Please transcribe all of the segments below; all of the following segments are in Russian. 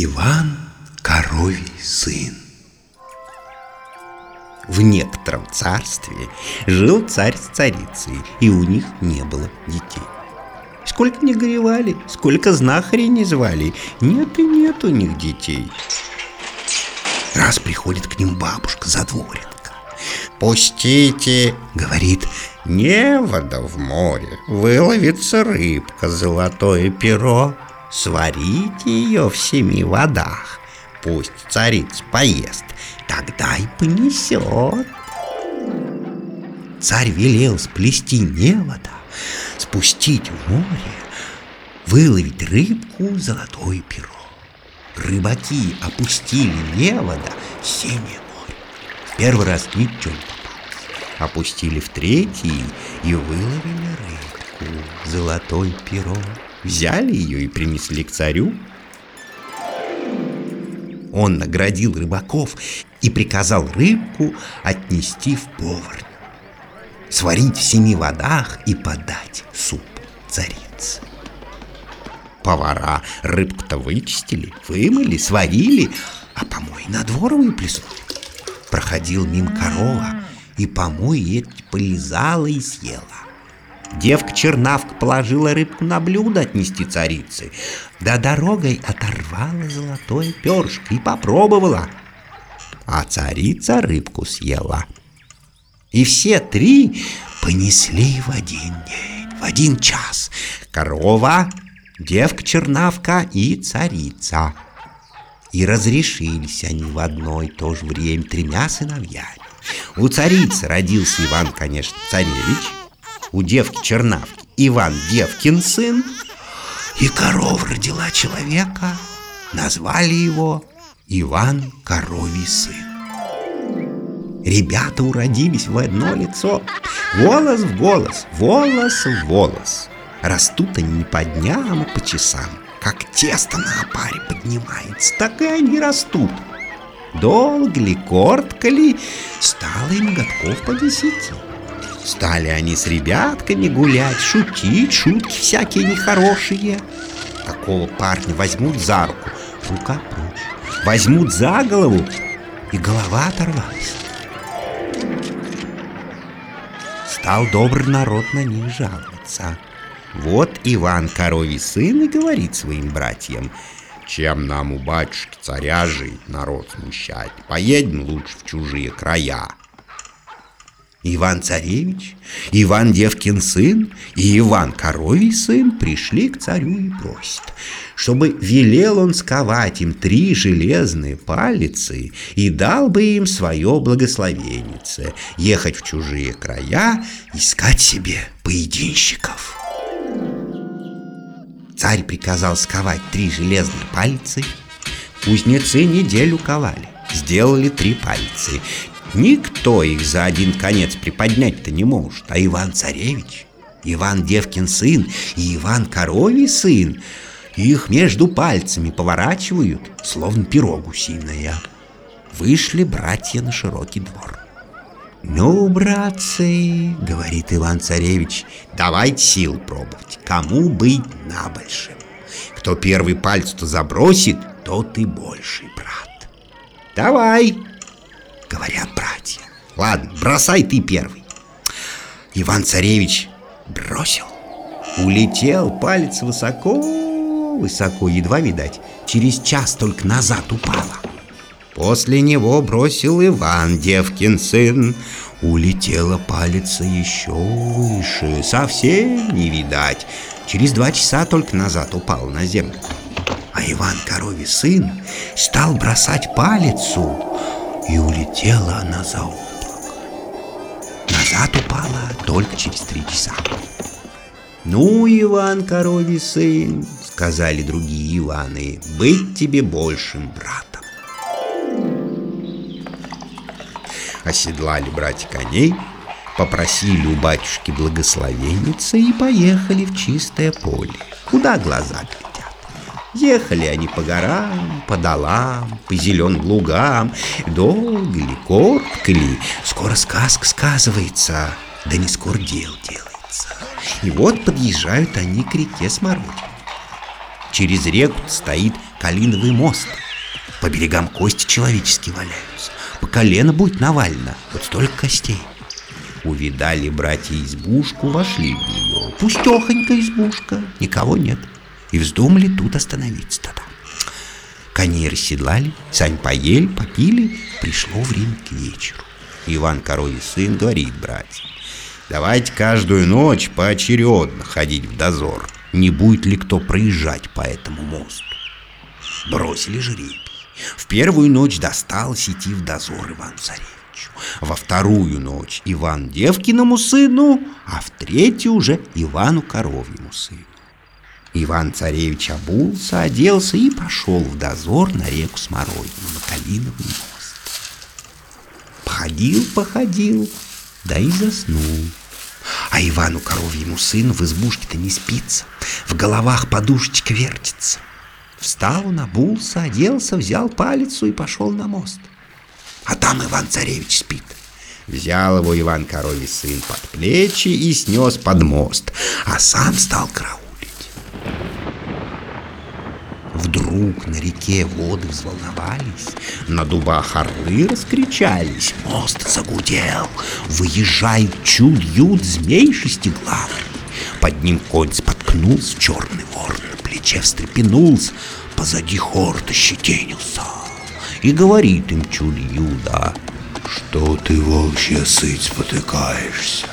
Иван Коровий сын В некотором царстве жил царь с царицей, и у них не было детей. Сколько не горевали, сколько знахарей не звали, нет и нет у них детей. Раз приходит к ним бабушка Задворенка. «Пустите!» — говорит, «невода в море, выловится рыбка, золотое перо, сварите ее в семи водах, пусть царица поест, тогда и понесет». Царь велел сплести невода, спустить в море, выловить рыбку золотое перо. Рыбаки опустили невода в синее море. В первый раз ничего не попалось. Опустили в третий и выловили рыбку, золотое перо. Взяли ее и принесли к царю. Он наградил рыбаков и приказал рыбку отнести в поварню сварить в семи водах и подать суп царицы. Повара рыбку-то вычистили, вымыли, сварили, а помой на двор выплеснули. Проходил мимо корова, и помой эти полизала и съела. Девка-чернавка положила рыбку на блюдо отнести царице, да дорогой оторвала золотое перышко и попробовала. А царица рыбку съела — и все три понесли в один день, в один час. Корова, девка-чернавка и царица. И разрешились они в одно и то же время тремя сыновьями. У царицы родился Иван, конечно, царевич, у девки-чернавки Иван Девкин сын, и корова родила человека, назвали его Иван Коровий сын. Ребята уродились в одно лицо. Волос в голос, волос в волос. Растут они не по дням, а по часам. Как тесто на опаре поднимается, так и они растут. Долго ли, коротко ли, стало им годков по десяти. Стали они с ребятками гулять, шутить, шутки всякие нехорошие. Такого парня возьмут за руку, рука прочь. Возьмут за голову, и голова оторвалась. стал добрый народ на них жаловаться. Вот Иван Коровий сын и говорит своим братьям, чем нам у батюшки царя жить, народ смущать, поедем лучше в чужие края. Иван-царевич, Иван Девкин сын и Иван Коровий сын пришли к царю и просят, чтобы велел он сковать им три железные палицы и дал бы им свое благословеннице, ехать в чужие края, искать себе поединщиков. Царь приказал сковать три железные пальцы, кузнецы неделю ковали, сделали три пальцы, Никто их за один конец приподнять-то не может, а Иван-царевич, Иван Девкин сын и Иван Коровий сын их между пальцами поворачивают, словно пирог гусиное. Вышли братья на широкий двор. «Ну, братцы, — говорит Иван-царевич, — давайте сил пробовать, кому быть на большем. Кто первый пальц-то забросит, тот и больший брат. Давай, говорят братья. Ладно, бросай ты первый. Иван-царевич бросил. Улетел палец высоко, высоко, едва видать. Через час только назад упала. После него бросил Иван, девкин сын. Улетела палец еще выше, совсем не видать. Через два часа только назад упал на землю. А Иван Коровий сын стал бросать палицу, и улетела она за облако. Назад упала только через три часа. «Ну, Иван, коровий сын, — сказали другие Иваны, — быть тебе большим братом». Оседлали братья коней, попросили у батюшки благословенницы и поехали в чистое поле, куда глаза глядят. Ехали они по горам, по долам, по зеленым лугам. Долго ли, коротко ли, скоро сказка сказывается, да не скоро дел делается. И вот подъезжают они к реке Смородине. Через реку стоит калиновый мост. По берегам кости человеческие валяются. По колено будет навалено, вот столько костей. Увидали братья избушку, вошли в нее. Пустехонька избушка, никого нет. И вздумали тут остановиться тогда. Коней расседлали, сами поели, попили. Пришло время к вечеру. Иван Коровий сын говорит братьям. Давайте каждую ночь поочередно ходить в дозор. Не будет ли кто проезжать по этому мосту? Бросили жребий. В первую ночь досталось идти в дозор Ивану Царевичу. Во вторую ночь Иван Девкиному сыну, а в третью уже Ивану Коровьему сыну. Иван Царевич обулся, оделся и пошел в дозор на реку Смородину, на Калиновый мост. Походил, походил, да и заснул. А Ивану Коровьему сыну в избушке-то не спится, в головах подушечка вертится. Встал он, обулся, оделся, взял палицу и пошел на мост. А там Иван-царевич спит. Взял его Иван Коровий сын под плечи и снес под мост, а сам стал караулить. Вдруг на реке воды взволновались, на дубах орлы раскричались, мост загудел, выезжает чуд-ют змей шестиглавый. Под ним конь споткнулся, черный ворон на плече встрепенулся, позади хорта щетинился. И говорит им чуд-юда, что ты, волчья сыть, спотыкаешься?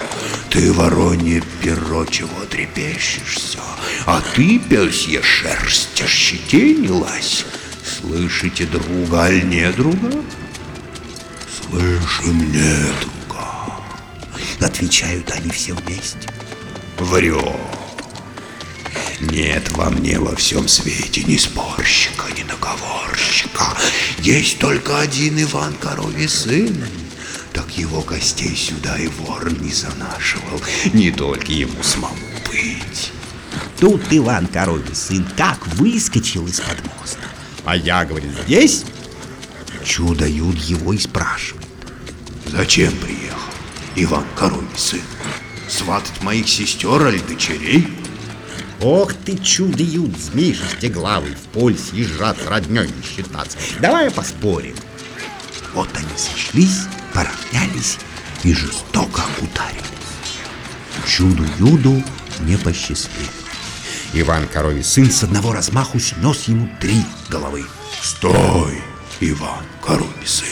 Ты, воронье перо, чего трепещешься? А ты, пёсья шерсть, ощетинилась? Слышите друга, аль не друга? Слышим, не друга. Отвечают они все вместе. Врё. Нет во мне во всем свете ни спорщика, ни договорщика. Есть только один Иван Коровий сын. Так его гостей сюда и вор не занашивал, не только ему самому быть. Тут Иван Коровий сын как выскочил из-под моста. А я, говорит, здесь? Чудо-юд его и спрашивает. Зачем приехал, Иван Коровий сын? Сватать моих сестер или дочерей? Ох ты, чудо-ют, змей шестиглавый, в поле съезжать с роднёй не считаться. Давай поспорим. Вот они сошлись, поравнялись и жестоко ударились. Чуду-юду не посчастливилось. Иван Коровий сын с одного размаху снес ему три головы. Стой, Иван Коровий сын,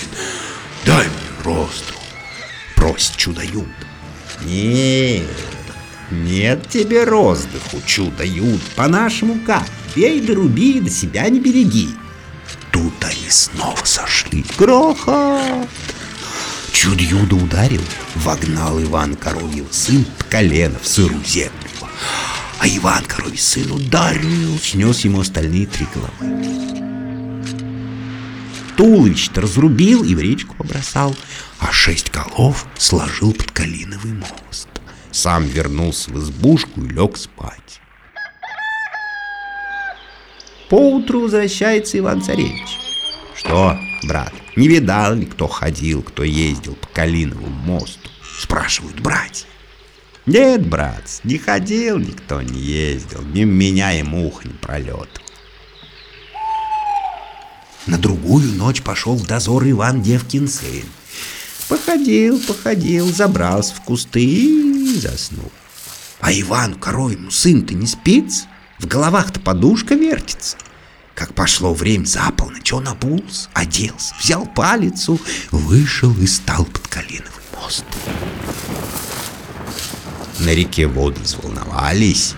дай мне росту. Просит чудо-юд. Нет, нет тебе роздыху, чудо-юд, по-нашему как? Бей да руби, да себя не береги. Тут они снова сошли. Грохот! Чудо-юдо ударил, вогнал Иван Коровьев сын под колено в сырую землю. А Иван Коровий сын ударил, снес ему остальные три головы. Туловище-то разрубил и в речку побросал, а шесть голов сложил под калиновый мост. Сам вернулся в избушку и лег спать. Поутру возвращается Иван-царевич. Что, брат, не видал ли, кто ходил, кто ездил по Калиновому мосту? Спрашивают братья. Нет, брат, не ходил никто, не ездил, мимо меня и мух не пролет. На другую ночь пошел в дозор Иван Девкин сын. Походил, походил, забрался в кусты и заснул. А Иван коровьему сын-то не спится, в головах-то подушка вертится. Как пошло время за полночь, он обулся, оделся, взял палицу, вышел и стал под Калиновый мост. На реке воды взволновались,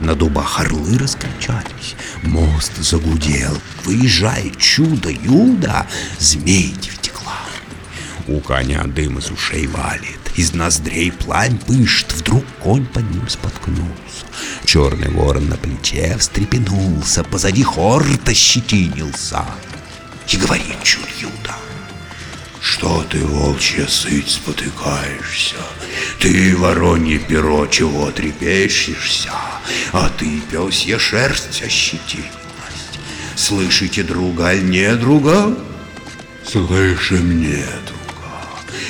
на дубах орлы раскричались, мост загудел, выезжает чудо-юдо, змей девятиглавый. У коня дым из ушей валит, из ноздрей пламь пышет, вдруг конь под ним споткнулся. Черный ворон на плече встрепенулся, позади хорта щетинился. И говорит чудо-юдо. Что ты, волчья сыть, спотыкаешься? Ты, воронье перо, чего трепещешься? А ты, пёсья шерсть, ощетинилась. Слышите друга, аль не друга? Слышим, не друга.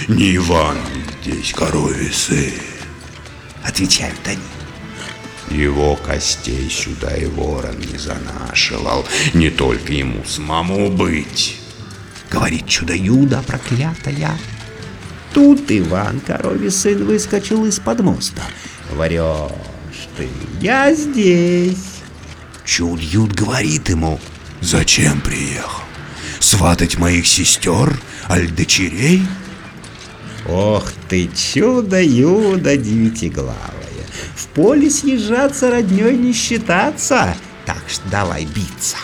Не Иван здесь коровий сын? Отвечают они. Его костей сюда и ворон не занашивал, не только ему самому быть. Говорит чудо-юдо проклятая. Тут Иван, коровий сын, выскочил из-под моста. Врешь ты, я здесь. Чуд-юд говорит ему, зачем приехал? Сватать моих сестер, аль дочерей? Ох ты, чудо-юдо девятиглавое. В поле съезжаться родней не считаться, так что давай биться.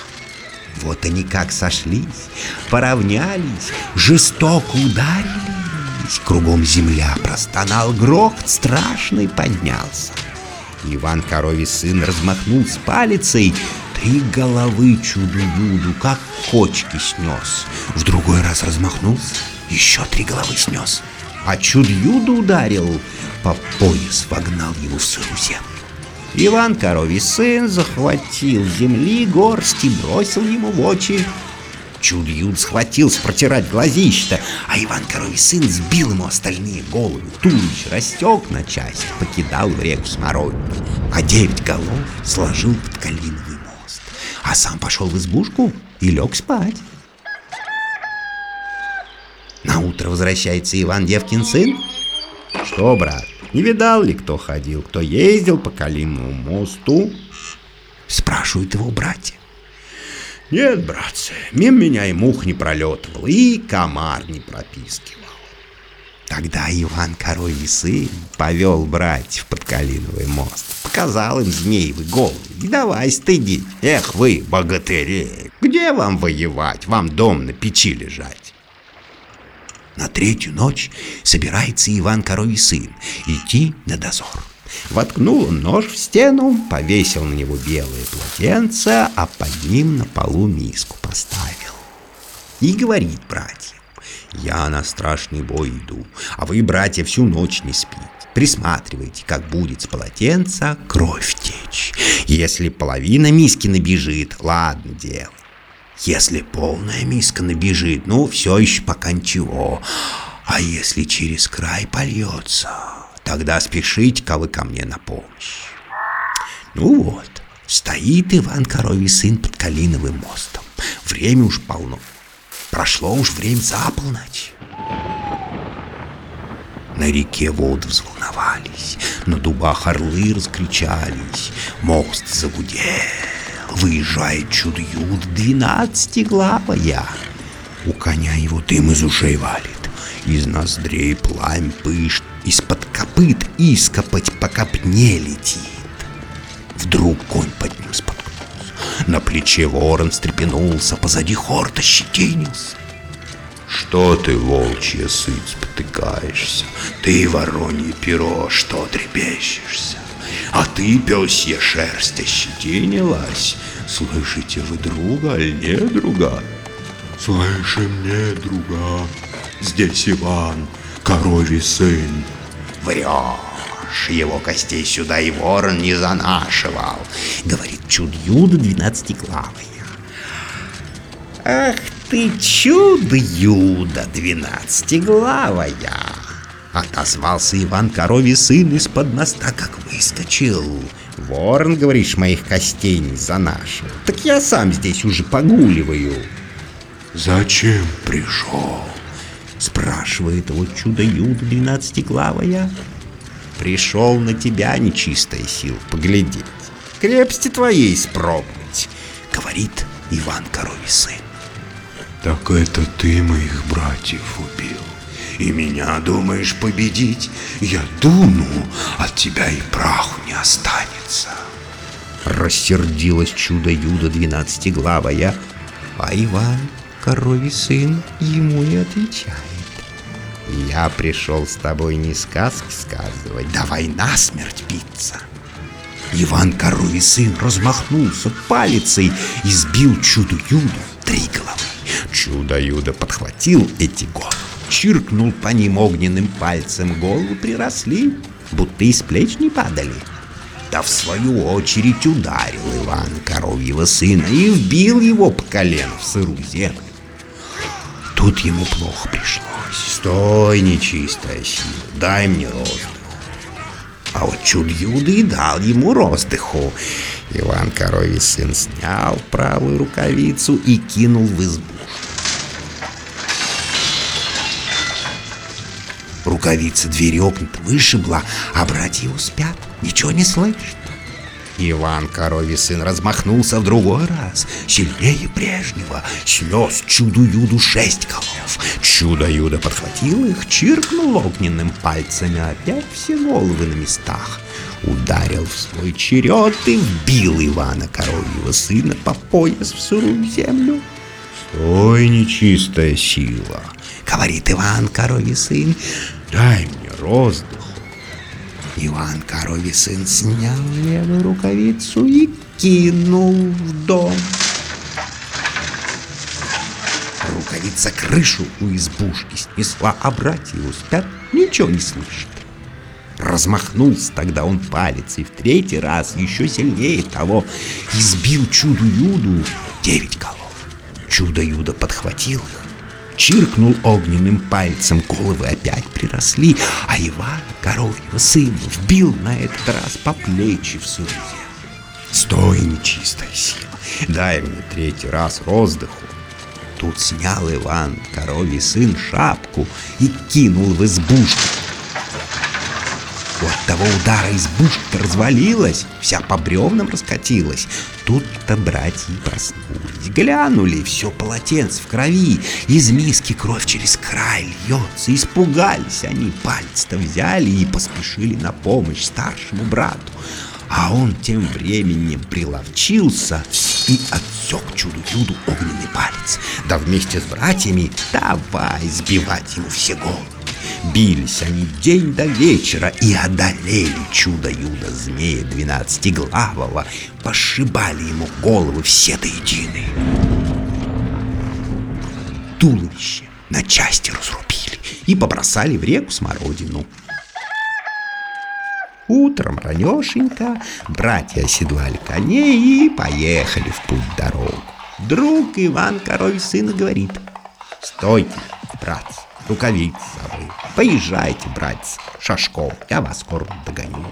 Вот они как сошлись, поравнялись, жестоко ударились. Кругом земля простонал, грохот страшный поднялся. Иван Коровий сын размахнул с палицей, три головы чуду-юду, как кочки снес. В другой раз размахнулся, еще три головы снес. А чуд-юду ударил, по пояс вогнал его в сыру землю. Иван Коровий сын захватил земли горсть и бросил ему в очи. Чуд-юд схватился протирать глазища, а Иван Коровий сын сбил ему остальные головы. Туловище растек на части, покидал в реку Смородину, а девять голов сложил под калиновый мост, а сам пошел в избушку и лег спать. На утро возвращается Иван Девкин сын. Что, брат, не видал ли, кто ходил, кто ездил по Калиному мосту? Спрашивают его братья. Нет, братцы, мимо меня и мух не пролетывал, и комар не пропискивал. Тогда Иван Коровий сын повел братьев под Калиновый мост, показал им змеевы головы и давай стыдить. Эх вы, богатыри, где вам воевать, вам дом на печи лежать? На третью ночь собирается Иван Коровий сын идти на дозор. Воткнул он нож в стену, повесил на него белое полотенце, а под ним на полу миску поставил. И говорит братьям, я на страшный бой иду, а вы, братья, всю ночь не спите. Присматривайте, как будет с полотенца кровь течь. Если половина миски набежит, ладно дело. Если полная миска набежит, ну, все еще пока ничего. А если через край польется, тогда спешите-ка вы ко мне на помощь. Ну вот, стоит Иван Коровий сын под Калиновым мостом. Время уж полно. Прошло уж время за полночь. На реке воды взволновались, на дубах орлы раскричались, мост загудел выезжает чудо-юд двенадцатиглавая. У коня его дым из ушей валит, из ноздрей пламь пышет, из-под копыт ископать по копне летит. Вдруг конь под ним споткнулся, на плече ворон встрепенулся, позади хорта щетинился. Что ты, волчья сыть, спотыкаешься? Ты, воронье перо, что трепещешься? А ты, пёсья шерсть, ощетинилась. Слышите вы друга, аль не друга? Слышим, не друга. Здесь Иван, коровий сын. Врешь, его костей сюда и ворон не занашивал, говорит чудо-юдо двенадцатиглавая. Ах ты чудо-юдо двенадцатиглавая! Отозвался Иван Коровий сын из-под моста, как выскочил. Ворон, говоришь, моих костей не занашил. Так я сам здесь уже погуливаю. Зачем пришел? Спрашивает его чудо-юдо двенадцатиглавая. Пришел на тебя нечистая сила поглядеть. Крепости твоей спробовать, говорит Иван Коровий сын. Так это ты моих братьев убил и меня думаешь победить? Я дуну, от тебя и праху не останется. Рассердилось чудо-юдо двенадцатиглавая, а Иван, коровий сын, ему и отвечает. Я пришел с тобой не сказки сказывать, давай насмерть биться. Иван Коровий сын размахнулся палицей и сбил чудо-юду три головы. Чудо-юдо подхватил эти головы чиркнул по ним огненным пальцем, головы приросли, будто из плеч не падали. Да в свою очередь ударил Иван коровьего сына и вбил его по колену в сырую землю. Тут ему плохо пришлось. Стой, нечистая сила, дай мне воздух. А вот чуд-юда и дал ему роздыху. Иван Коровий сын снял правую рукавицу и кинул в избу. Рукавица двери окна вышибла, а братья спят, ничего не слышно. Иван Коровий сын размахнулся в другой раз, сильнее прежнего, снес чуду-юду шесть голов. Чудо-юдо подхватил их, чиркнул огненным пальцами, опять все головы на местах. Ударил в свой черед и вбил Ивана Коровьего сына по пояс в сырую землю. «Стой, нечистая сила!» — говорит Иван Коровий сын. «Дай мне роздых, Иван Коровий сын снял левую рукавицу и кинул в дом. Рукавица крышу у избушки снесла, а братья его спят, ничего не слышат. Размахнулся тогда он палец и в третий раз еще сильнее того избил чуду-юду девять голов. Чудо-юдо подхватил их, чиркнул огненным пальцем, головы опять приросли, а Иван, коровьего сына, вбил на этот раз по плечи в сырую Стой, нечистая сила, дай мне третий раз роздыху. Тут снял Иван, коровий сын, шапку и кинул в избушку. От того удара избушка развалилась, вся по бревнам раскатилась. Тут-то братья проснулись, глянули, все полотенце в крови, из миски кровь через край льется. Испугались они, пальцы-то взяли и поспешили на помощь старшему брату. А он тем временем приловчился и отсек чуду-юду огненный палец. Да вместе с братьями давай сбивать ему все головы. Бились они день до вечера и одолели чудо-юдо змея двенадцатиглавого, пошибали ему головы все до единой. Туловище на части разрубили и побросали в реку Смородину. Утром ранешенько братья оседлали коней и поехали в путь дорогу. Друг Иван Коровий сына говорит, «Стойте, братцы, рукавицы забыл. Поезжайте, братец, Шашков, я вас скоро догоню.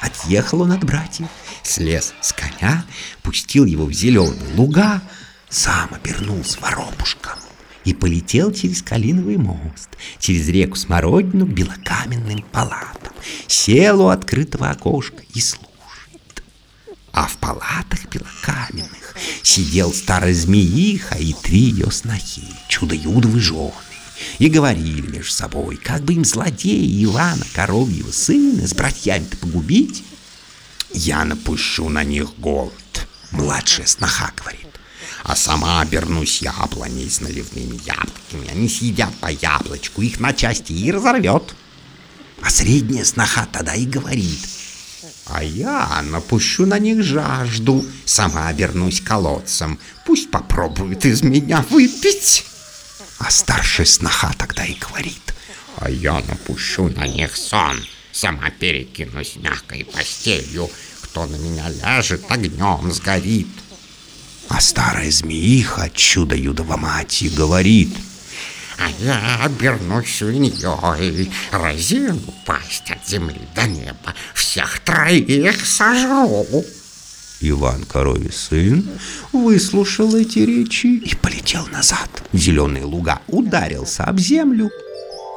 Отъехал он от братьев, слез с коня, пустил его в зеленые луга, сам обернулся воробушком и полетел через Калиновый мост, через реку Смородину к белокаменным палатам, сел у открытого окошка и слушал а в палатах белокаменных сидел старая змеиха и три ее снохи, чудо-юдовы жены, и говорили между собой, как бы им злодея Ивана Коровьего сына с братьями-то погубить. Я напущу на них голод, младшая сноха говорит, а сама обернусь яблоней с наливными яблоками. Они съедят по яблочку, их на части и разорвет. А средняя сноха тогда и говорит — а я напущу на них жажду, сама обернусь колодцем. Пусть попробуют из меня выпить. А старшая сноха тогда и говорит. А я напущу на них сон, сама перекинусь мягкой постелью. Кто на меня ляжет, огнем сгорит. А старая змеиха, чудо-юдова мать, и говорит — а я обернусь свиньей, разину пасть от земли до неба, всех троих сожру. Иван Коровий сын выслушал эти речи и полетел назад в зеленые луга, ударился об землю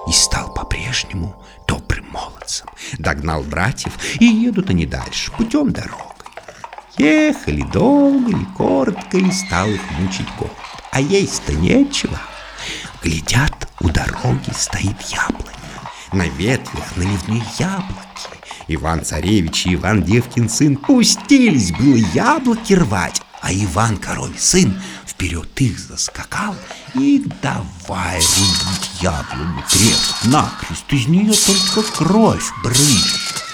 и стал по-прежнему добрым молодцем. Догнал братьев и едут они дальше, путем дорогой. Ехали долго и коротко, и стал их мучить голод. А есть-то нечего. Глядят, у дороги стоит яблоня. На ветвях наливные яблоки. Иван-царевич и Иван Девкин сын пустились было яблоки рвать, а Иван Коровий сын вперед их заскакал и давай рубить яблоню крест накрест, из нее только кровь брызжет.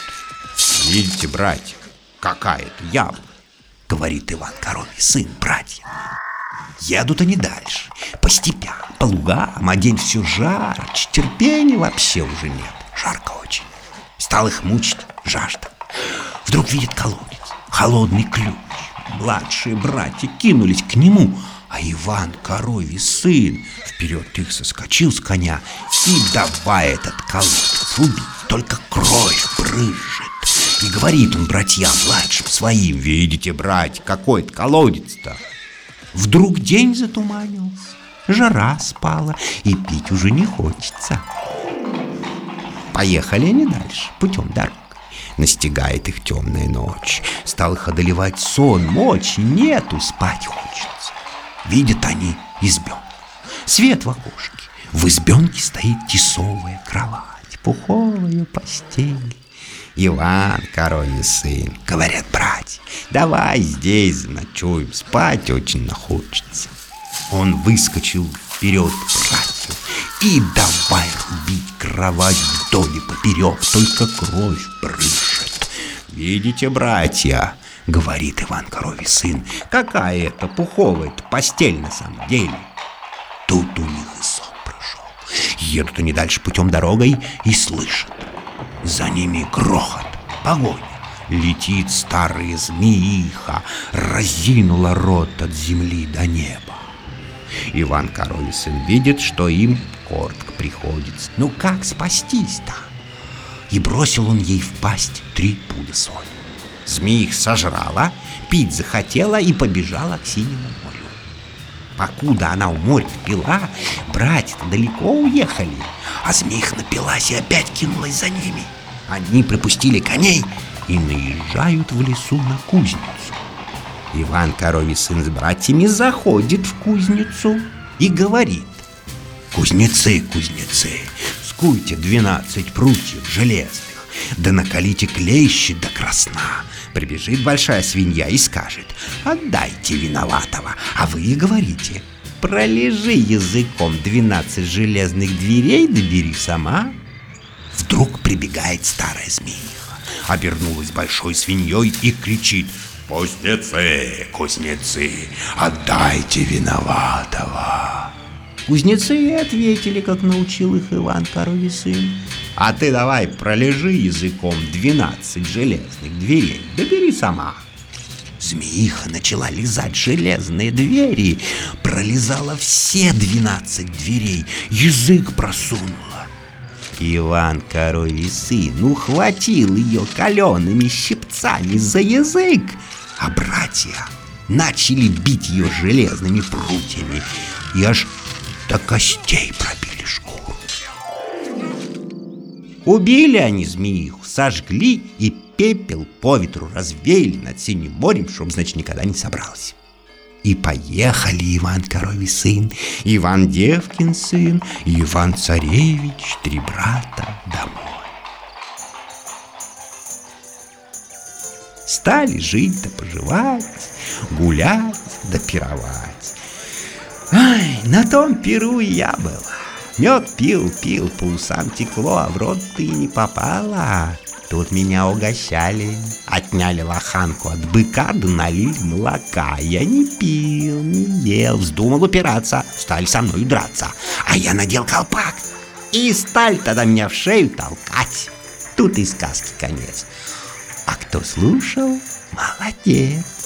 Видите, братья, какая это яблоня, говорит Иван Коровий сын братья. Едут они дальше, по степям, по лугам, а день все жарче, терпения вообще уже нет, жарко очень. Стал их мучить жажда. Вдруг видит колодец, холодный ключ. Младшие братья кинулись к нему, а Иван, коровий сын, вперед их соскочил с коня и давай этот колодец рубить. только кровь брызжет. И говорит он братьям младшим своим, видите, брать, какой-то колодец-то. Вдруг день затуманился, жара спала, и пить уже не хочется. Поехали они дальше, путем дорог. Настигает их темная ночь, стал их одолевать сон, мочи нету, спать хочется. Видят они избенку, свет в окошке, в избенке стоит тесовая кровать, пуховая постель. Иван, коровий сын, говорят братья, давай здесь заночуем, спать очень хочется. Он выскочил вперед к братью и давай рубить кровать вдоль и поперек, только кровь брызжет. Видите, братья, говорит Иван Коровий сын, какая это пуховая постель на самом деле. Тут у них и сон прошел. Едут они дальше путем дорогой и слышат. За ними грохот, погоня. Летит старая змеиха, разинула рот от земли до неба. Иван Королесин видит, что им коротко приходится. Ну как спастись-то? И бросил он ей в пасть три пуда соли. Змеих сожрала, пить захотела и побежала к синему. Покуда она у моря пила, братья далеко уехали, а змеих напилась и опять кинулась за ними. Они пропустили коней и наезжают в лесу на кузницу. Иван Коровий сын с братьями заходит в кузницу и говорит Кузнецы, кузнецы, скуйте двенадцать прутьев железных, да накалите клещи до красна. Прибежит большая свинья и скажет «Отдайте виноватого», а вы и говорите «Пролежи языком двенадцать железных дверей, добери сама». Вдруг прибегает старая змеиха, обернулась большой свиньей и кричит «Кузнецы, кузнецы, отдайте виноватого!» Кузнецы и ответили, как научил их Иван Коровий сын. А ты давай пролежи языком двенадцать железных дверей, добери сама. Змеиха начала лизать железные двери, пролезала все двенадцать дверей, язык просунула. Иван Коровий сын ухватил ее калеными щипцами за язык, а братья начали бить ее железными прутьями, и аж до костей пробили. Убили они змеиху, сожгли и пепел по ветру развеяли над синим морем, чтоб, значит, никогда не собрался. И поехали Иван Коровий сын, Иван Девкин сын, Иван Царевич, три брата домой. Стали жить да поживать, гулять да пировать. Ай, на том пиру и я была. Мед пил, пил, по усам текло, а в рот ты не попала. Тут меня угощали, отняли лоханку от быка, да налили молока. Я не пил, не ел, вздумал упираться, стали со мной драться. А я надел колпак, и сталь тогда меня в шею толкать. Тут и сказки конец. А кто слушал, молодец.